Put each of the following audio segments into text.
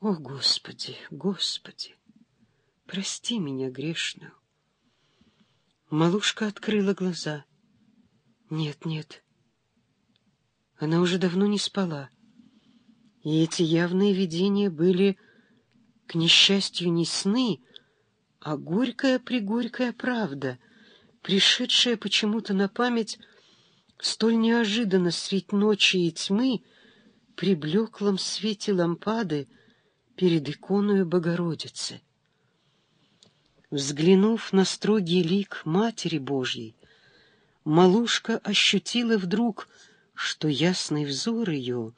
О, Господи, Господи, прости меня грешную. Малушка открыла глаза. Нет, нет, она уже давно не спала. И эти явные видения были, к несчастью, не сны, а горькая-пригорькая правда, пришедшая почему-то на память столь неожиданно средь ночи и тьмы при блеклом свете лампады перед иконою Богородицы. Взглянув на строгий лик Матери Божьей, малушка ощутила вдруг, что ясный взор ее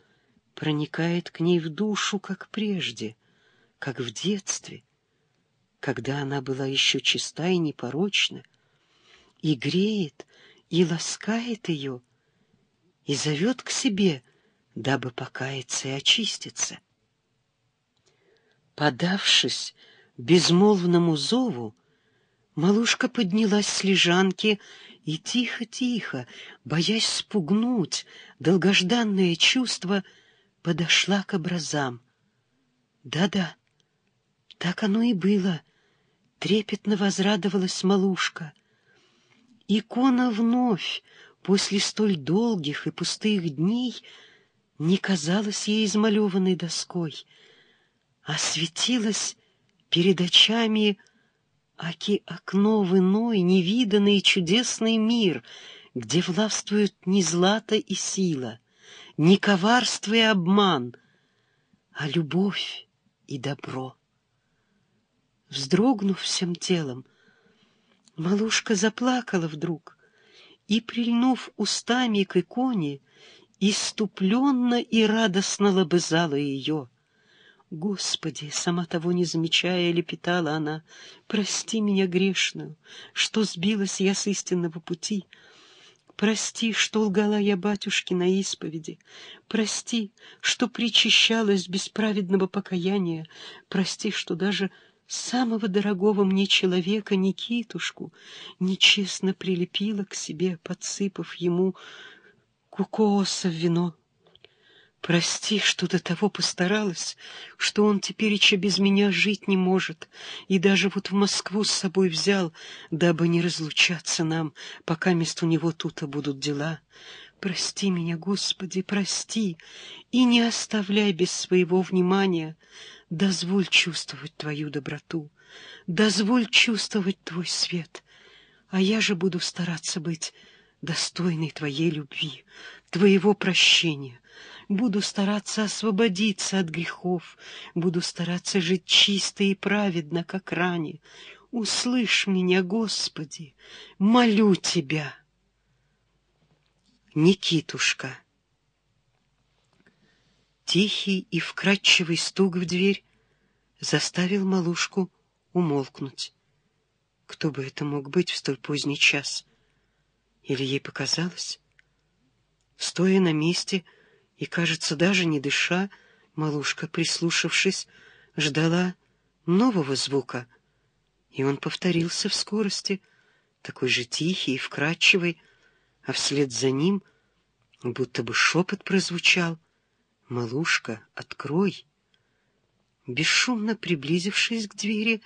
проникает к ней в душу, как прежде, как в детстве, когда она была еще чиста и непорочна, и греет, и ласкает ее, и зовет к себе, дабы покаяться и очиститься. Подавшись безмолвному зову, малушка поднялась с лежанки и тихо-тихо, боясь спугнуть долгожданное чувство, подошла к образам. Да-да, так оно и было. Трепетно возрадовалась малушка. Икона вновь, после столь долгих и пустых дней, не казалась ей измалеванной доской, светилась перед очами аки окно в иной, невиданный и чудесный мир, где властвуют не злато и сила, не коварство и обман, а любовь и добро. Вздрогнув всем телом, малушка заплакала вдруг и, прильнув устами к иконе, иступленно и радостно лобызала ее — Господи, сама того не замечая, лепетала она, прости меня грешную, что сбилась я с истинного пути. Прости, что лгала я батюшке на исповеди. Прости, что причащалась без праведного покаяния. Прости, что даже самого дорогого мне человека, Никитушку, нечестно прилепила к себе, подсыпав ему кукооса в вино. Прости, что до того постаралась, что он теперь еще без меня жить не может, и даже вот в Москву с собой взял, дабы не разлучаться нам, пока мест у него тут будут дела. Прости меня, Господи, прости, и не оставляй без своего внимания. Дозволь чувствовать Твою доброту, дозволь чувствовать Твой свет, а я же буду стараться быть достойной Твоей любви, Твоего прощения, Буду стараться освободиться от грехов, буду стараться жить чисто и праведно, как ранее. Услышь меня, Господи, молю Тебя. Никитушка. Тихий и вкрадчивый стук в дверь заставил малушку умолкнуть. Кто бы это мог быть в столь поздний час? Или ей показалось? Стоя на месте, — и, кажется, даже не дыша, малушка, прислушавшись, ждала нового звука, и он повторился в скорости, такой же тихий и вкрадчивый, а вслед за ним будто бы шепот прозвучал «Малушка, открой!» Бесшумно приблизившись к двери,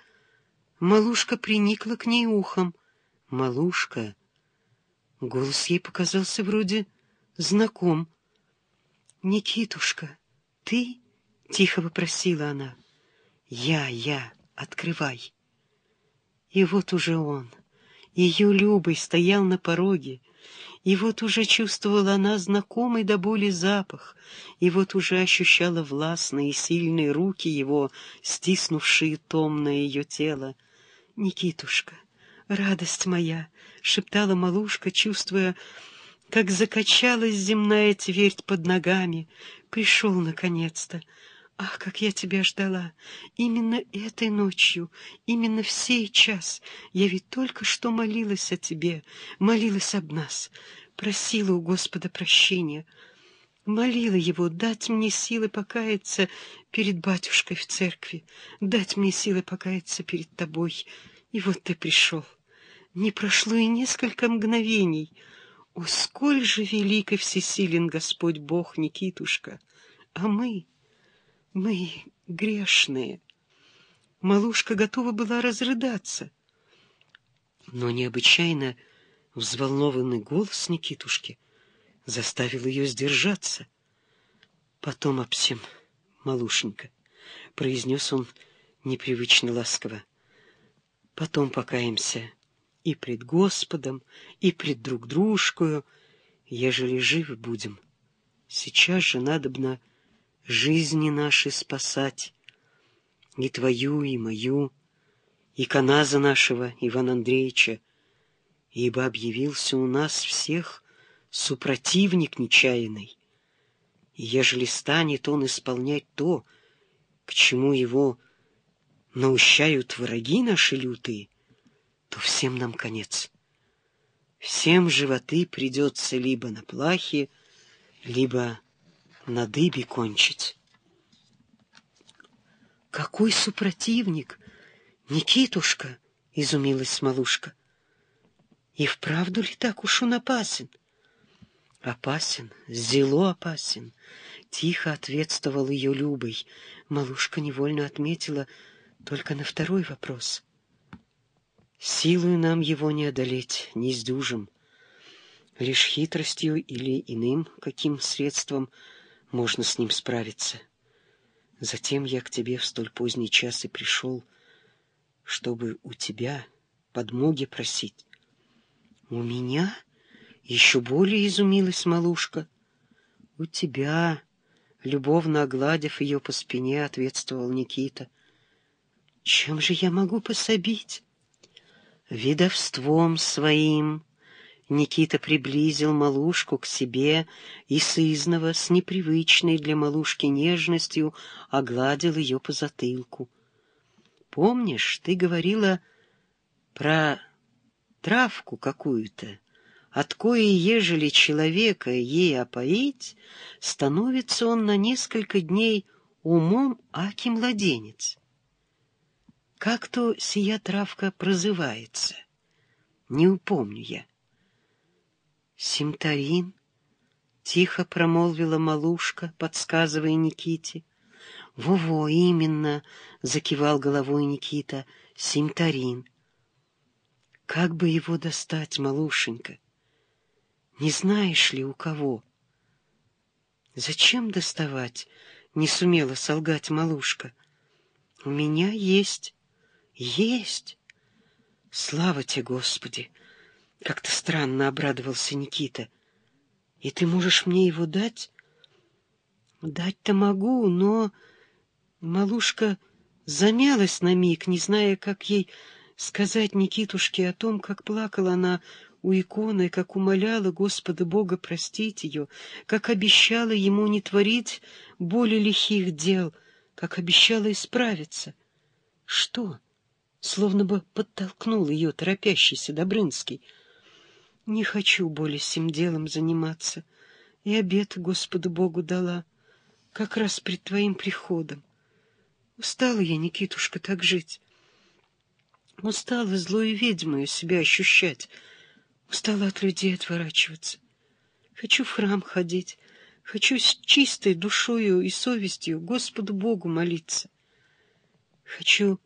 малушка приникла к ней ухом. «Малушка!» Голос ей показался вроде знаком, «Никитушка, ты?» — тихо попросила она. «Я, я, открывай». И вот уже он, ее Любый, стоял на пороге, и вот уже чувствовала она знакомый до боли запах, и вот уже ощущала властные и сильные руки его, стиснувшие томное ее тело. «Никитушка, радость моя!» — шептала малушка, чувствуя, как закачалась земная твердь под ногами. Пришел наконец-то. Ах, как я тебя ждала! Именно этой ночью, именно в сей час. Я ведь только что молилась о тебе, молилась об нас, просила у Господа прощения, молила Его дать мне силы покаяться перед батюшкой в церкви, дать мне силы покаяться перед тобой. И вот ты пришел. Не прошло и несколько мгновений — о, сколь же велик и всесилен Господь Бог, Никитушка! А мы, Мы грешные. Малушка готова была разрыдаться. Но необычайно взволнованный голос Никитушки заставил ее сдержаться. Потом об всем, малушенька, — произнес он непривычно ласково. Потом покаемся и пред Господом, и пред друг дружкою, ежели живы будем. Сейчас же надобно жизни наши спасать, и твою, и мою, и каназа нашего Ивана Андреевича, ибо объявился у нас всех супротивник нечаянный, и ежели станет он исполнять то, к чему его наущают враги наши лютые, то всем нам конец. Всем животы придется либо на плахе, либо на дыбе кончить. «Какой супротивник! Никитушка!» — изумилась малушка. «И вправду ли так уж он опасен?» «Опасен, зело опасен!» — тихо ответствовал ее Любой. Малушка невольно отметила только на второй вопрос. «Силою нам его не одолеть, не сдюжим. Лишь хитростью или иным каким средством можно с ним справиться. Затем я к тебе в столь поздний час и пришел, чтобы у тебя подмоги просить. У меня еще более изумилась малушка. У тебя, любовно огладив ее по спине, ответствовал Никита. Чем же я могу пособить? Видовством своим, Никита приблизил малушку к себе и сызново, с непривычной для малушки нежностью, огладил ее по затылку. «Помнишь, ты говорила про травку какую-то, от коей, ежели человека ей опоить, становится он на несколько дней умом аки младенец? Как то сия травка прозывается? Не упомню я». «Симтарин?» — тихо промолвила малушка, подсказывая Никите. «Во-во, именно!» — закивал головой Никита. «Симтарин!» «Как бы его достать, малушенька? Не знаешь ли, у кого?» «Зачем доставать?» — не сумела солгать малушка. «У меня есть. Есть. Слава тебе, Господи!» Как-то странно обрадовался Никита. И ты можешь мне его дать? Дать-то могу, но... Малушка замялась на миг, не зная, как ей сказать Никитушке о том, как плакала она у иконы, как умоляла Господа Бога простить ее, как обещала ему не творить более лихих дел, как обещала исправиться. Что? Словно бы подтолкнул ее торопящийся Добрынский — не хочу более сим делом заниматься. И обед Господу Богу дала, как раз пред твоим приходом. Устала я, Никитушка, так жить. Устала злую ведьмою себя ощущать. Устала от людей отворачиваться. Хочу в храм ходить. Хочу с чистой душою и совестью Господу Богу молиться. Хочу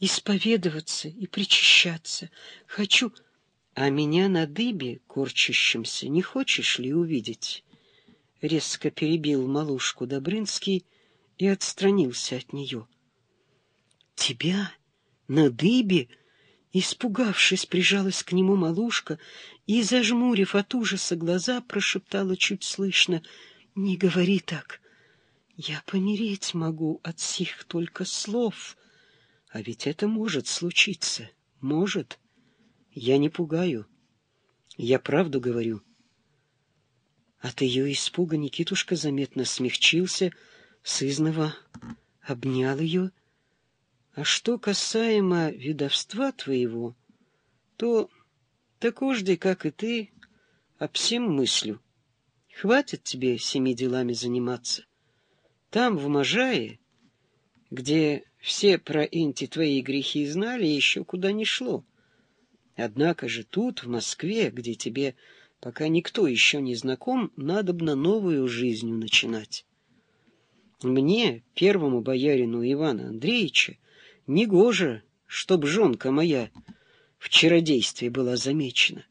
исповедоваться и причащаться. Хочу... А меня на дыбе, корчащемся, не хочешь ли увидеть? Резко перебил малушку Добрынский и отстранился от нее. Тебя? На дыбе? Испугавшись, прижалась к нему малушка и, зажмурив от ужаса глаза, прошептала чуть слышно, «Не говори так. Я помереть могу от сих только слов. А ведь это может случиться. Может». Я не пугаю. Я правду говорю. От ее испуга Никитушка заметно смягчился, сызново обнял ее. А что касаемо видовства твоего, то такожды, как и ты, об всем мыслю. Хватит тебе семи делами заниматься. Там, в Можае, где все про эти твои грехи знали, еще куда ни шло. Однако же тут, в Москве, где тебе пока никто еще не знаком, надобно новую жизнью начинать. Мне, первому боярину Ивана Андреевича, негоже, чтоб жонка моя в чародействе была замечена.